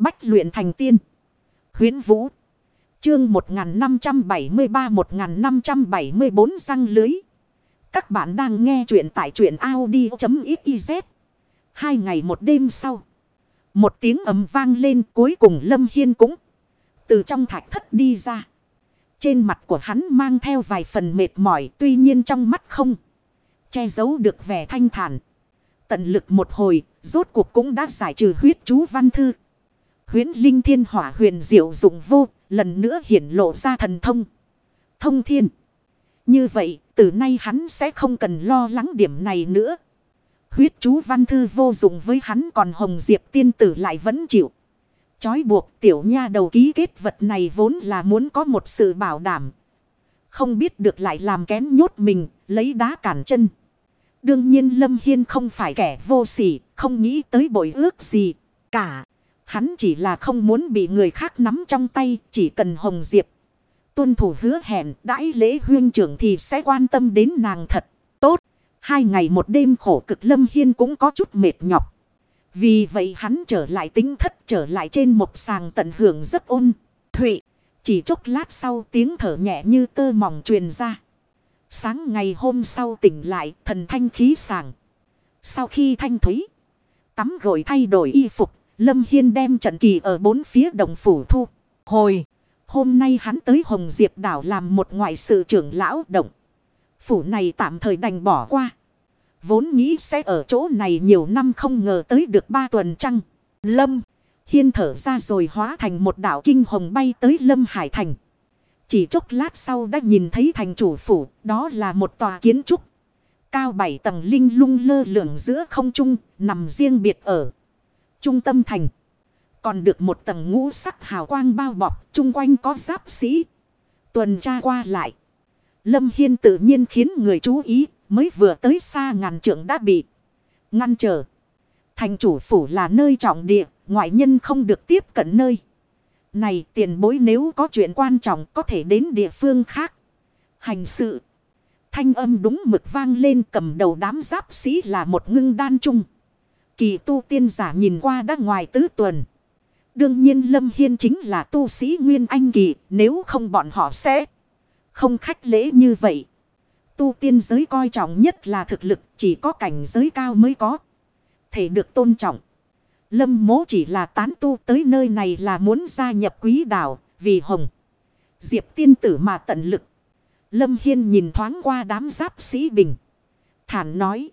Bách luyện thành tiên. Huyến Vũ. Chương 1573-1574 răng lưới. Các bạn đang nghe truyện tại truyện Audi.xyz. Hai ngày một đêm sau. Một tiếng ầm vang lên cuối cùng Lâm Hiên cũng từ trong thạch thất đi ra. Trên mặt của hắn mang theo vài phần mệt mỏi tuy nhiên trong mắt không che giấu được vẻ thanh thản. Tận lực một hồi, rốt cuộc cũng đã giải trừ huyết chú văn thư. Huyến linh thiên hỏa huyền diệu dụng vô, lần nữa hiển lộ ra thần thông. Thông thiên. Như vậy, từ nay hắn sẽ không cần lo lắng điểm này nữa. Huyết chú văn thư vô dụng với hắn còn hồng diệp tiên tử lại vẫn chịu. Chói buộc tiểu nha đầu ký kết vật này vốn là muốn có một sự bảo đảm. Không biết được lại làm kén nhốt mình, lấy đá cản chân. Đương nhiên Lâm Hiên không phải kẻ vô sỉ, không nghĩ tới bội ước gì cả. Hắn chỉ là không muốn bị người khác nắm trong tay, chỉ cần Hồng Diệp. Tuân thủ hứa hẹn, đãi lễ huyên trưởng thì sẽ quan tâm đến nàng thật. Tốt, hai ngày một đêm khổ cực Lâm Hiên cũng có chút mệt nhọc. Vì vậy hắn trở lại tính thất trở lại trên một sàng tận hưởng rất ôn. Thụy, chỉ chốc lát sau tiếng thở nhẹ như tơ mỏng truyền ra. Sáng ngày hôm sau tỉnh lại thần thanh khí sàng. Sau khi thanh thúy, tắm gội thay đổi y phục, Lâm Hiên đem trận kỳ ở bốn phía đồng phủ thu. Hồi, hôm nay hắn tới Hồng Diệp đảo làm một ngoại sự trưởng lão động. Phủ này tạm thời đành bỏ qua. Vốn nghĩ sẽ ở chỗ này nhiều năm không ngờ tới được ba tuần trăng. Lâm, Hiên thở ra rồi hóa thành một đảo kinh hồng bay tới Lâm Hải Thành. Chỉ chốc lát sau đã nhìn thấy thành chủ phủ, đó là một tòa kiến trúc. Cao bảy tầng linh lung lơ lửng giữa không trung, nằm riêng biệt ở trung tâm thành. Còn được một tầng ngũ sắc hào quang bao bọc, chung quanh có giáp sĩ. Tuần tra qua lại. Lâm Hiên tự nhiên khiến người chú ý, mới vừa tới xa ngàn trượng đã bị ngăn trở. Thành chủ phủ là nơi trọng địa, ngoại nhân không được tiếp cận nơi. Này tiền bối nếu có chuyện quan trọng có thể đến địa phương khác. Hành sự. Thanh âm đúng mực vang lên cầm đầu đám giáp sĩ là một ngưng đan trung. Kỳ tu tiên giả nhìn qua đã ngoài tứ tuần. Đương nhiên Lâm Hiên chính là tu sĩ Nguyên Anh Kỳ, nếu không bọn họ sẽ không khách lễ như vậy. Tu tiên giới coi trọng nhất là thực lực, chỉ có cảnh giới cao mới có. Thể được tôn trọng. Lâm mố chỉ là tán tu tới nơi này là muốn gia nhập quý đảo vì hồng. Diệp tiên tử mà tận lực. Lâm Hiên nhìn thoáng qua đám giáp sĩ bình. Thản nói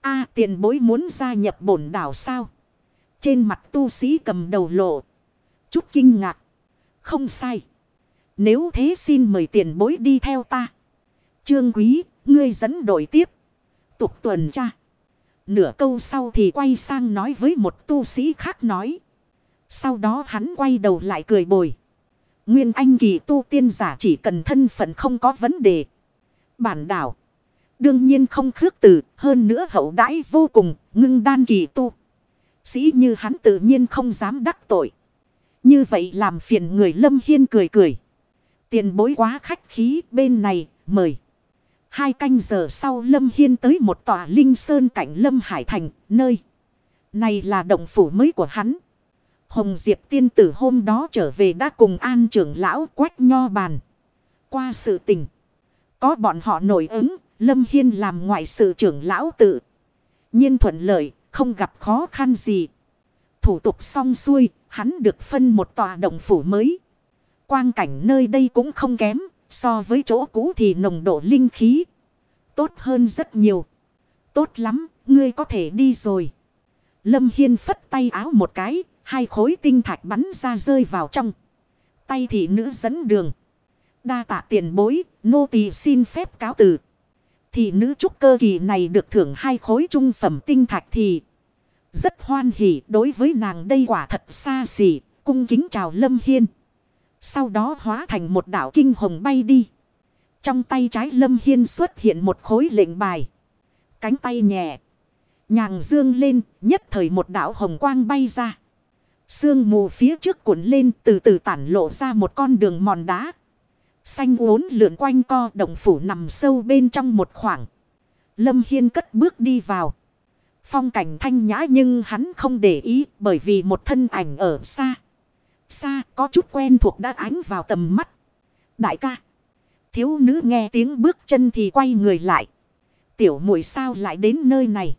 a tiền bối muốn gia nhập bổn đảo sao? Trên mặt tu sĩ cầm đầu lộ. Chút kinh ngạc. Không sai. Nếu thế xin mời tiền bối đi theo ta. Trương quý, ngươi dẫn đội tiếp. Tục tuần tra. Nửa câu sau thì quay sang nói với một tu sĩ khác nói. Sau đó hắn quay đầu lại cười bồi. Nguyên anh kỳ tu tiên giả chỉ cần thân phận không có vấn đề. Bản đảo. Đương nhiên không khước từ, hơn nữa hậu đãi vô cùng, ngưng đan kỳ tu. Sĩ như hắn tự nhiên không dám đắc tội. Như vậy làm phiền người lâm hiên cười cười. Tiền bối quá khách khí bên này, mời. Hai canh giờ sau Lâm Hiên tới một tòa linh sơn cảnh Lâm Hải Thành, nơi. Này là động phủ mới của hắn. Hồng Diệp tiên tử hôm đó trở về đã cùng an trưởng lão quách nho bàn. Qua sự tình. Có bọn họ nổi ứng, Lâm Hiên làm ngoại sự trưởng lão tự. nhiên thuận lợi, không gặp khó khăn gì. Thủ tục xong xuôi, hắn được phân một tòa động phủ mới. Quang cảnh nơi đây cũng không kém, So với chỗ cũ thì nồng độ linh khí tốt hơn rất nhiều. Tốt lắm, ngươi có thể đi rồi. Lâm Hiên phất tay áo một cái, hai khối tinh thạch bắn ra rơi vào trong. Tay thị nữ dẫn đường. Đa tạ tiền bối, nô tỳ xin phép cáo từ thì nữ trúc cơ kỳ này được thưởng hai khối trung phẩm tinh thạch thì rất hoan hỉ đối với nàng đây quả thật xa xỉ, cung kính chào Lâm Hiên. Sau đó hóa thành một đảo kinh hồng bay đi. Trong tay trái Lâm Hiên xuất hiện một khối lệnh bài. Cánh tay nhẹ. Nhàng dương lên, nhất thời một đảo hồng quang bay ra. Sương mù phía trước cuộn lên từ từ tản lộ ra một con đường mòn đá. Xanh uốn lượn quanh co động phủ nằm sâu bên trong một khoảng. Lâm Hiên cất bước đi vào. Phong cảnh thanh nhã nhưng hắn không để ý bởi vì một thân ảnh ở xa. Xa có chút quen thuộc đã ánh vào tầm mắt. Đại ca. Thiếu nữ nghe tiếng bước chân thì quay người lại. Tiểu muội sao lại đến nơi này?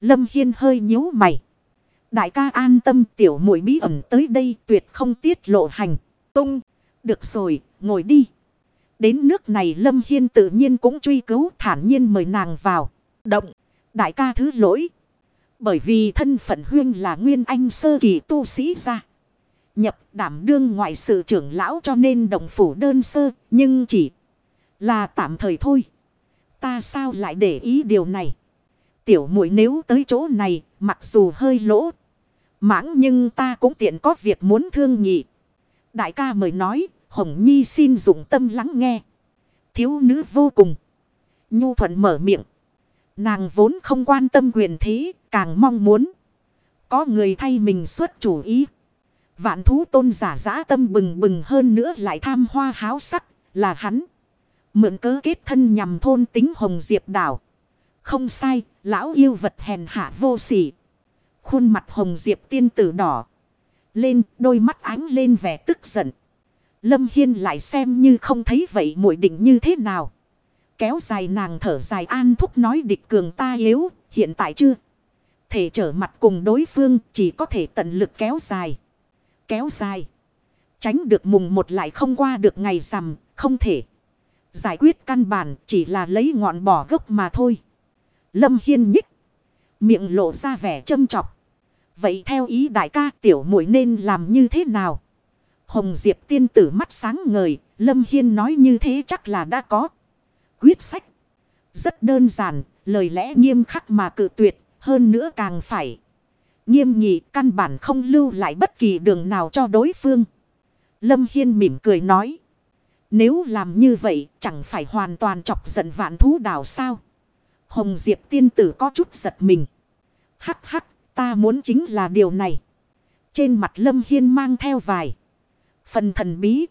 Lâm Hiên hơi nhíu mày. Đại ca an tâm, tiểu muội bí ẩn tới đây tuyệt không tiết lộ hành. Tung. Được rồi, ngồi đi. Đến nước này Lâm Hiên tự nhiên cũng truy cứu thản nhiên mời nàng vào. Động. Đại ca thứ lỗi. Bởi vì thân phận huyên là nguyên anh sơ kỳ tu sĩ ra. Nhập đảm đương ngoại sự trưởng lão cho nên đồng phủ đơn sơ. Nhưng chỉ là tạm thời thôi. Ta sao lại để ý điều này. Tiểu muội nếu tới chỗ này mặc dù hơi lỗ. Mãng nhưng ta cũng tiện có việc muốn thương nhị. Đại ca mời nói Hồng Nhi xin dụng tâm lắng nghe. Thiếu nữ vô cùng. Nhu thuận mở miệng. Nàng vốn không quan tâm quyền thế, càng mong muốn. Có người thay mình xuất chủ ý. Vạn thú tôn giả giã tâm bừng bừng hơn nữa lại tham hoa háo sắc, là hắn. Mượn cớ kết thân nhằm thôn tính hồng diệp đảo. Không sai, lão yêu vật hèn hạ vô sỉ. Khuôn mặt hồng diệp tiên tử đỏ. Lên, đôi mắt ánh lên vẻ tức giận. Lâm Hiên lại xem như không thấy vậy muội định như thế nào. Kéo dài nàng thở dài an thúc nói địch cường ta yếu, hiện tại chưa. Thể trở mặt cùng đối phương chỉ có thể tận lực kéo dài. Kéo dài. Tránh được mùng một lại không qua được ngày rằm, không thể. Giải quyết căn bản chỉ là lấy ngọn bỏ gốc mà thôi. Lâm Hiên nhích. Miệng lộ ra vẻ châm trọc. Vậy theo ý đại ca tiểu muội nên làm như thế nào? Hồng Diệp tiên tử mắt sáng ngời, Lâm Hiên nói như thế chắc là đã có. Quyết sách. Rất đơn giản, lời lẽ nghiêm khắc mà cự tuyệt, hơn nữa càng phải. Nghiêm nghị căn bản không lưu lại bất kỳ đường nào cho đối phương. Lâm Hiên mỉm cười nói. Nếu làm như vậy chẳng phải hoàn toàn chọc giận vạn thú đảo sao. Hồng Diệp tiên tử có chút giật mình. Hắc hắc ta muốn chính là điều này. Trên mặt Lâm Hiên mang theo vài. Phần thần bí.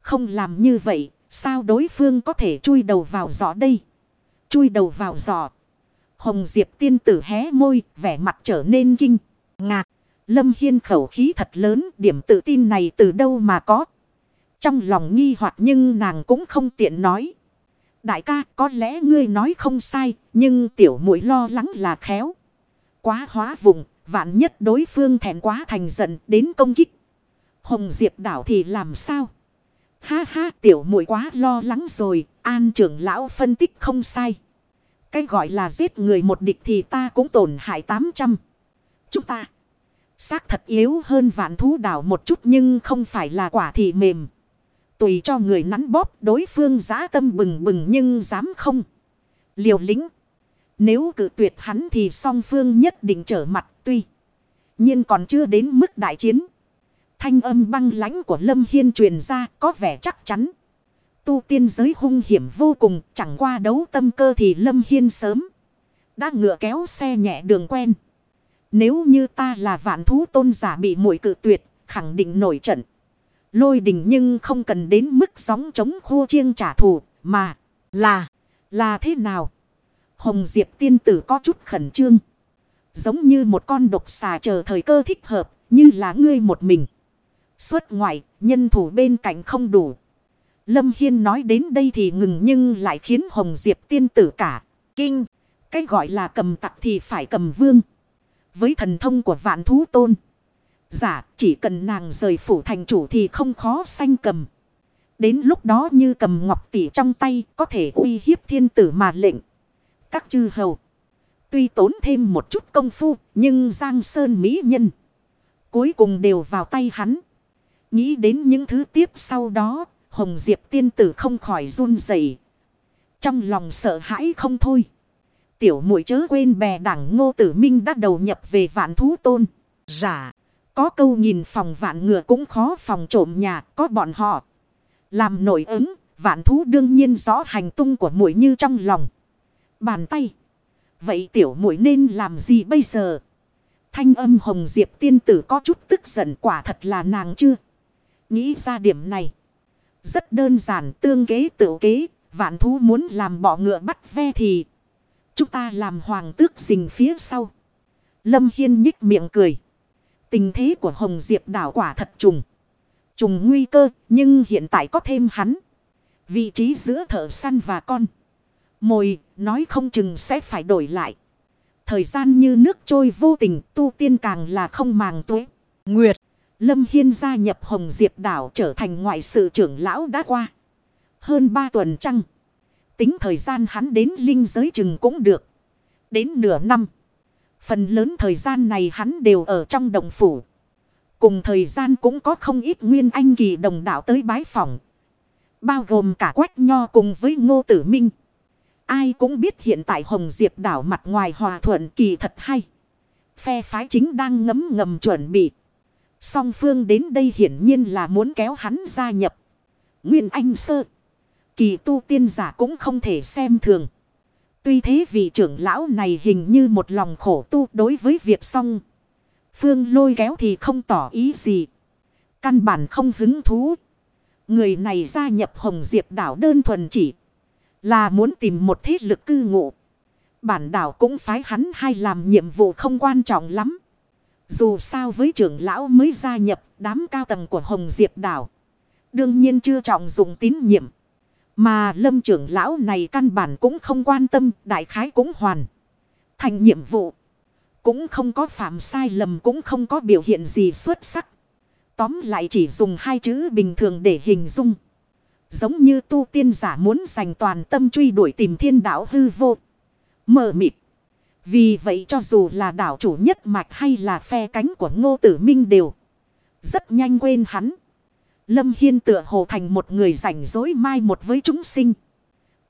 Không làm như vậy, sao đối phương có thể chui đầu vào giỏ đây? Chui đầu vào giỏ. Hồng Diệp tiên tử hé môi, vẻ mặt trở nên kinh, ngạc. Lâm Hiên khẩu khí thật lớn, điểm tự tin này từ đâu mà có. Trong lòng nghi hoặc nhưng nàng cũng không tiện nói. Đại ca có lẽ ngươi nói không sai, nhưng tiểu muội lo lắng là khéo. Quá hóa vùng, vạn nhất đối phương thẹn quá thành giận đến công kích. Hồng Diệp đảo thì làm sao? Ha ha, tiểu muội quá lo lắng rồi. An trưởng lão phân tích không sai. Cái gọi là giết người một địch thì ta cũng tổn hại 800. Chúng ta. Xác thật yếu hơn vạn thú đảo một chút nhưng không phải là quả thị mềm. Tùy cho người nắn bóp, đối phương giã tâm bừng bừng nhưng dám không. Liều lính. Nếu cự tuyệt hắn thì song phương nhất định trở mặt, tuy. nhiên còn chưa đến mức đại chiến. Thanh âm băng lãnh của Lâm Hiên truyền ra có vẻ chắc chắn. Tu tiên giới hung hiểm vô cùng chẳng qua đấu tâm cơ thì Lâm Hiên sớm. Đã ngựa kéo xe nhẹ đường quen. Nếu như ta là vạn thú tôn giả bị mũi cự tuyệt, khẳng định nổi trận. Lôi đình nhưng không cần đến mức sóng chống khô chiêng trả thù, mà là, là thế nào? Hồng Diệp tiên tử có chút khẩn trương. Giống như một con độc xà chờ thời cơ thích hợp, như là ngươi một mình. Xuất ngoại, nhân thủ bên cạnh không đủ. Lâm Hiên nói đến đây thì ngừng nhưng lại khiến Hồng Diệp tiên tử cả. Kinh, cái gọi là cầm tặc thì phải cầm vương. Với thần thông của vạn thú tôn. Giả, chỉ cần nàng rời phủ thành chủ thì không khó sanh cầm. Đến lúc đó như cầm ngọc tỷ trong tay có thể uy hiếp thiên tử mà lệnh. Các chư hầu. Tuy tốn thêm một chút công phu nhưng Giang Sơn Mỹ Nhân. Cuối cùng đều vào tay hắn. Nghĩ đến những thứ tiếp sau đó, Hồng Diệp tiên tử không khỏi run rẩy Trong lòng sợ hãi không thôi. Tiểu muội chớ quên bè đảng ngô tử minh đã đầu nhập về vạn thú tôn. Giả, có câu nhìn phòng vạn ngựa cũng khó phòng trộm nhà, có bọn họ. Làm nổi ứng, vạn thú đương nhiên rõ hành tung của muội như trong lòng. Bàn tay. Vậy tiểu muội nên làm gì bây giờ? Thanh âm hồng diệp tiên tử có chút tức giận quả thật là nàng chưa? Nghĩ ra điểm này. Rất đơn giản tương kế tự kế. Vạn thú muốn làm bỏ ngựa bắt ve thì. Chúng ta làm hoàng tước dình phía sau. Lâm Hiên nhích miệng cười. Tình thế của Hồng Diệp đảo quả thật trùng. Trùng nguy cơ, nhưng hiện tại có thêm hắn. Vị trí giữa thợ săn và con. Mồi, nói không chừng sẽ phải đổi lại. Thời gian như nước trôi vô tình, tu tiên càng là không màng tuế. Nguyệt, Lâm Hiên gia nhập Hồng Diệp đảo trở thành ngoại sự trưởng lão đã qua. Hơn ba tuần trăng. Tính thời gian hắn đến linh giới chừng cũng được. Đến nửa năm. Phần lớn thời gian này hắn đều ở trong đồng phủ. Cùng thời gian cũng có không ít nguyên anh kỳ đồng đạo tới bái phòng. Bao gồm cả quách nho cùng với ngô tử minh. Ai cũng biết hiện tại Hồng Diệp đảo mặt ngoài hòa thuận kỳ thật hay. Phe phái chính đang ngấm ngầm chuẩn bị. Song phương đến đây hiển nhiên là muốn kéo hắn gia nhập. Nguyên Anh Sơ. Kỳ tu tiên giả cũng không thể xem thường. Tuy thế vị trưởng lão này hình như một lòng khổ tu đối với việc song. Phương lôi kéo thì không tỏ ý gì. Căn bản không hứng thú. Người này gia nhập Hồng Diệp đảo đơn thuần chỉ là muốn tìm một thế lực cư ngụ. Bản đảo cũng phái hắn hay làm nhiệm vụ không quan trọng lắm. Dù sao với trưởng lão mới gia nhập đám cao tầng của Hồng Diệp đảo. Đương nhiên chưa trọng dụng tín nhiệm. Mà lâm trưởng lão này căn bản cũng không quan tâm, đại khái cũng hoàn. Thành nhiệm vụ. Cũng không có phạm sai lầm cũng không có biểu hiện gì xuất sắc. Tóm lại chỉ dùng hai chữ bình thường để hình dung. Giống như tu tiên giả muốn dành toàn tâm truy đuổi tìm thiên đạo hư vô. Mở mịt. Vì vậy cho dù là đảo chủ nhất mạch hay là phe cánh của ngô tử minh đều. Rất nhanh quên hắn. Lâm Hiên tựa hồ thành một người rảnh rỗi mai một với chúng sinh.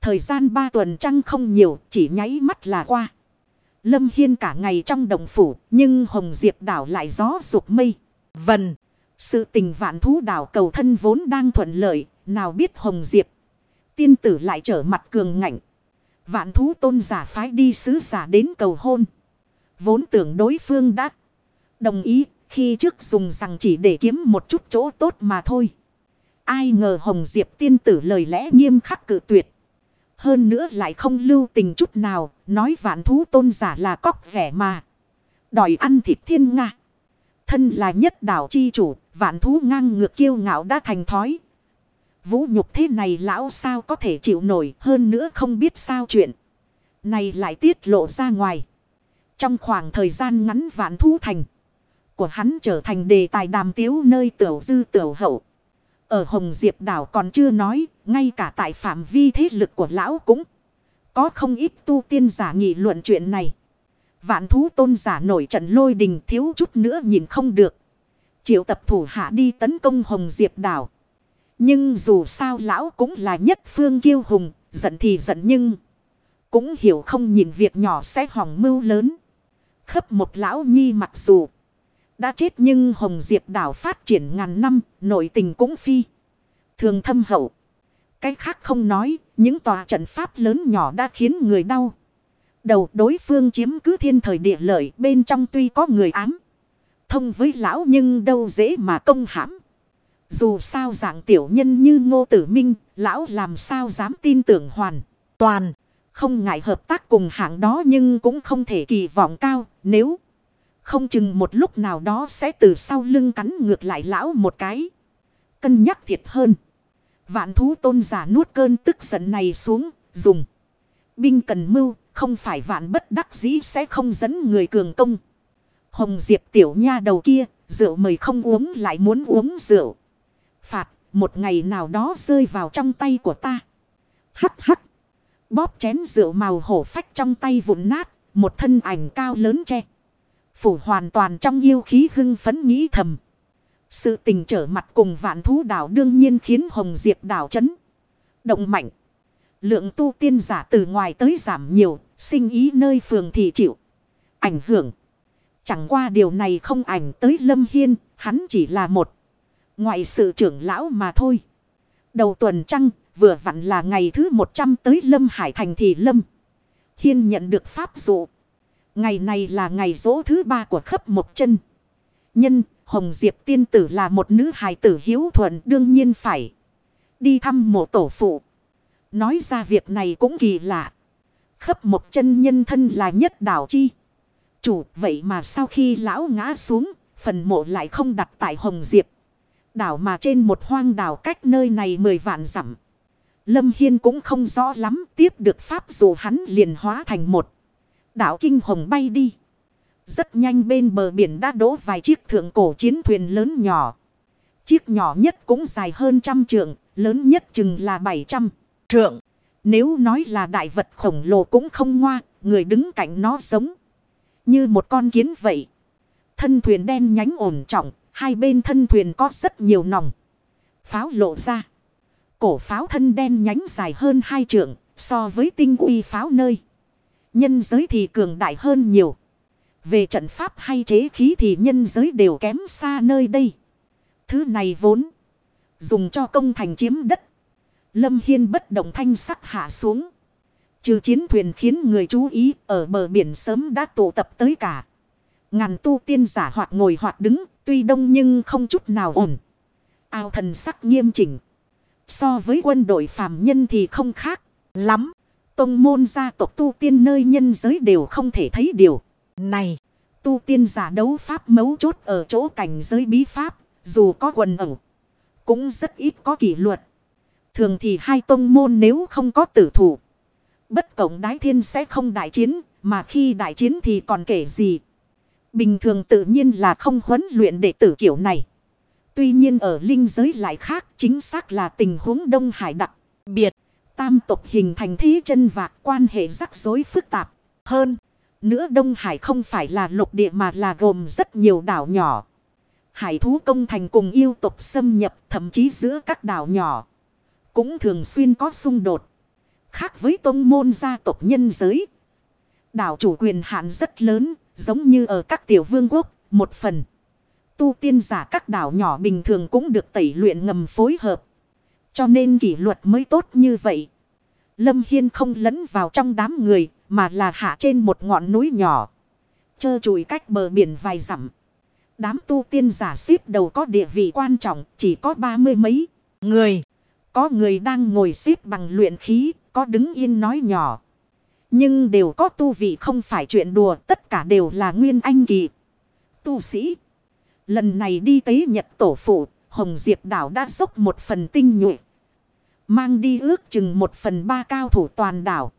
Thời gian ba tuần trăng không nhiều, chỉ nháy mắt là qua. Lâm Hiên cả ngày trong đồng phủ, nhưng Hồng Diệp đảo lại gió rụt mây. Vần, sự tình vạn thú đảo cầu thân vốn đang thuận lợi, nào biết Hồng Diệp. Tiên tử lại trở mặt cường ngạnh. Vạn thú tôn giả phái đi sứ giả đến cầu hôn. Vốn tưởng đối phương đã đồng ý khi trước dùng rằng chỉ để kiếm một chút chỗ tốt mà thôi. Ai ngờ Hồng Diệp tiên tử lời lẽ nghiêm khắc cự tuyệt. Hơn nữa lại không lưu tình chút nào, nói vạn thú tôn giả là cóc vẻ mà. Đòi ăn thịt thiên nga. Thân là nhất đảo chi chủ, vạn thú ngang ngược kiêu ngạo đã thành thói. Vũ nhục thế này lão sao có thể chịu nổi hơn nữa không biết sao chuyện. Này lại tiết lộ ra ngoài. Trong khoảng thời gian ngắn vạn thú thành của hắn trở thành đề tài đàm tiếu nơi tiểu dư tiểu hậu. Ở Hồng Diệp đảo còn chưa nói, ngay cả tại phạm vi thế lực của lão cũng có không ít tu tiên giả nghị luận chuyện này. Vạn thú tôn giả nổi trận lôi đình thiếu chút nữa nhìn không được. Triệu tập thủ hạ đi tấn công Hồng Diệp đảo. Nhưng dù sao lão cũng là nhất phương kiêu hùng, giận thì giận nhưng cũng hiểu không nhìn việc nhỏ sẽ hỏng mưu lớn. Khấp một lão nhi mặc dù đã chết nhưng Hồng Diệp đảo phát triển ngàn năm, nội tình cũng phi. Thường thâm hậu. Cái khác không nói, những tòa trận pháp lớn nhỏ đã khiến người đau. Đầu đối phương chiếm cứ thiên thời địa lợi bên trong tuy có người ám. Thông với lão nhưng đâu dễ mà công hãm. Dù sao dạng tiểu nhân như ngô tử minh, lão làm sao dám tin tưởng hoàn. Toàn, không ngại hợp tác cùng hạng đó nhưng cũng không thể kỳ vọng cao nếu... Không chừng một lúc nào đó sẽ từ sau lưng cắn ngược lại lão một cái. Cân nhắc thiệt hơn. Vạn thú tôn giả nuốt cơn tức giận này xuống, dùng. Binh cần mưu, không phải vạn bất đắc dĩ sẽ không dẫn người cường công. Hồng Diệp tiểu nha đầu kia, rượu mời không uống lại muốn uống rượu. Phạt, một ngày nào đó rơi vào trong tay của ta. Hắc hắc. Bóp chén rượu màu hổ phách trong tay vụn nát, một thân ảnh cao lớn che. Phủ hoàn toàn trong yêu khí hưng phấn nghĩ thầm. Sự tình trở mặt cùng vạn thú đảo đương nhiên khiến Hồng Diệp đảo chấn. Động mạnh. Lượng tu tiên giả từ ngoài tới giảm nhiều, sinh ý nơi phường thị chịu. Ảnh hưởng. Chẳng qua điều này không ảnh tới Lâm Hiên, hắn chỉ là một. Ngoại sự trưởng lão mà thôi. Đầu tuần trăng, vừa vặn là ngày thứ 100 tới Lâm Hải Thành thì Lâm. Hiên nhận được pháp dụ. Ngày này là ngày dỗ thứ ba của khắp một chân. Nhân, Hồng Diệp tiên tử là một nữ hài tử hiếu thuận đương nhiên phải. Đi thăm mộ tổ phụ. Nói ra việc này cũng kỳ lạ. khắp một chân nhân thân là nhất đảo chi. Chủ vậy mà sau khi lão ngã xuống, phần mộ lại không đặt tại Hồng Diệp. Đảo mà trên một hoang đảo cách nơi này mười vạn dặm. Lâm Hiên cũng không rõ lắm tiếp được pháp dù hắn liền hóa thành một. Đảo kinh hồng bay đi. Rất nhanh bên bờ biển đã đổ vài chiếc thượng cổ chiến thuyền lớn nhỏ. Chiếc nhỏ nhất cũng dài hơn trăm trượng, lớn nhất chừng là bảy trăm trượng. Nếu nói là đại vật khổng lồ cũng không ngoa, người đứng cạnh nó sống như một con kiến vậy. Thân thuyền đen nhánh ổn trọng, hai bên thân thuyền có rất nhiều nòng. Pháo lộ ra. Cổ pháo thân đen nhánh dài hơn hai trượng, so với tinh uy pháo nơi. Nhân giới thì cường đại hơn nhiều. Về trận pháp hay chế khí thì nhân giới đều kém xa nơi đây. Thứ này vốn dùng cho công thành chiếm đất. Lâm Hiên bất động thanh sắc hạ xuống. Trừ chiến thuyền khiến người chú ý ở bờ biển sớm đã tụ tập tới cả. Ngàn tu tiên giả hoặc ngồi hoặc đứng, tuy đông nhưng không chút nào ổn. Ao thần sắc nghiêm chỉnh. So với quân đội phàm nhân thì không khác lắm. Tông môn gia tộc tu tiên nơi nhân giới đều không thể thấy điều này. Tu tiên giả đấu pháp mấu chốt ở chỗ cảnh giới bí pháp, dù có quần ẩu, cũng rất ít có kỷ luật. Thường thì hai tông môn nếu không có tử thủ. Bất cộng đái thiên sẽ không đại chiến, mà khi đại chiến thì còn kể gì. Bình thường tự nhiên là không huấn luyện đệ tử kiểu này. Tuy nhiên ở linh giới lại khác, chính xác là tình huống Đông Hải đặc biệt. Tam tộc hình thành thế chân vạc quan hệ rắc rối phức tạp hơn. Nữa Đông Hải không phải là lục địa mà là gồm rất nhiều đảo nhỏ. Hải thú công thành cùng yêu tộc xâm nhập thậm chí giữa các đảo nhỏ. Cũng thường xuyên có xung đột. Khác với tông môn gia tộc nhân giới. Đảo chủ quyền hạn rất lớn, giống như ở các tiểu vương quốc, một phần. Tu tiên giả các đảo nhỏ bình thường cũng được tẩy luyện ngầm phối hợp. Cho nên kỷ luật mới tốt như vậy. Lâm Hiên không lấn vào trong đám người, mà là hạ trên một ngọn núi nhỏ. Chơ chùi cách bờ biển vài dặm. Đám tu tiên giả xếp đầu có địa vị quan trọng, chỉ có ba mươi mấy người. Có người đang ngồi xếp bằng luyện khí, có đứng yên nói nhỏ. Nhưng đều có tu vị không phải chuyện đùa, tất cả đều là nguyên anh kỳ. Tu sĩ. Lần này đi tế nhật tổ phụ, Hồng Diệp đảo đã dốc một phần tinh nhuệ. Mang đi ước chừng một phần ba cao thủ toàn đảo.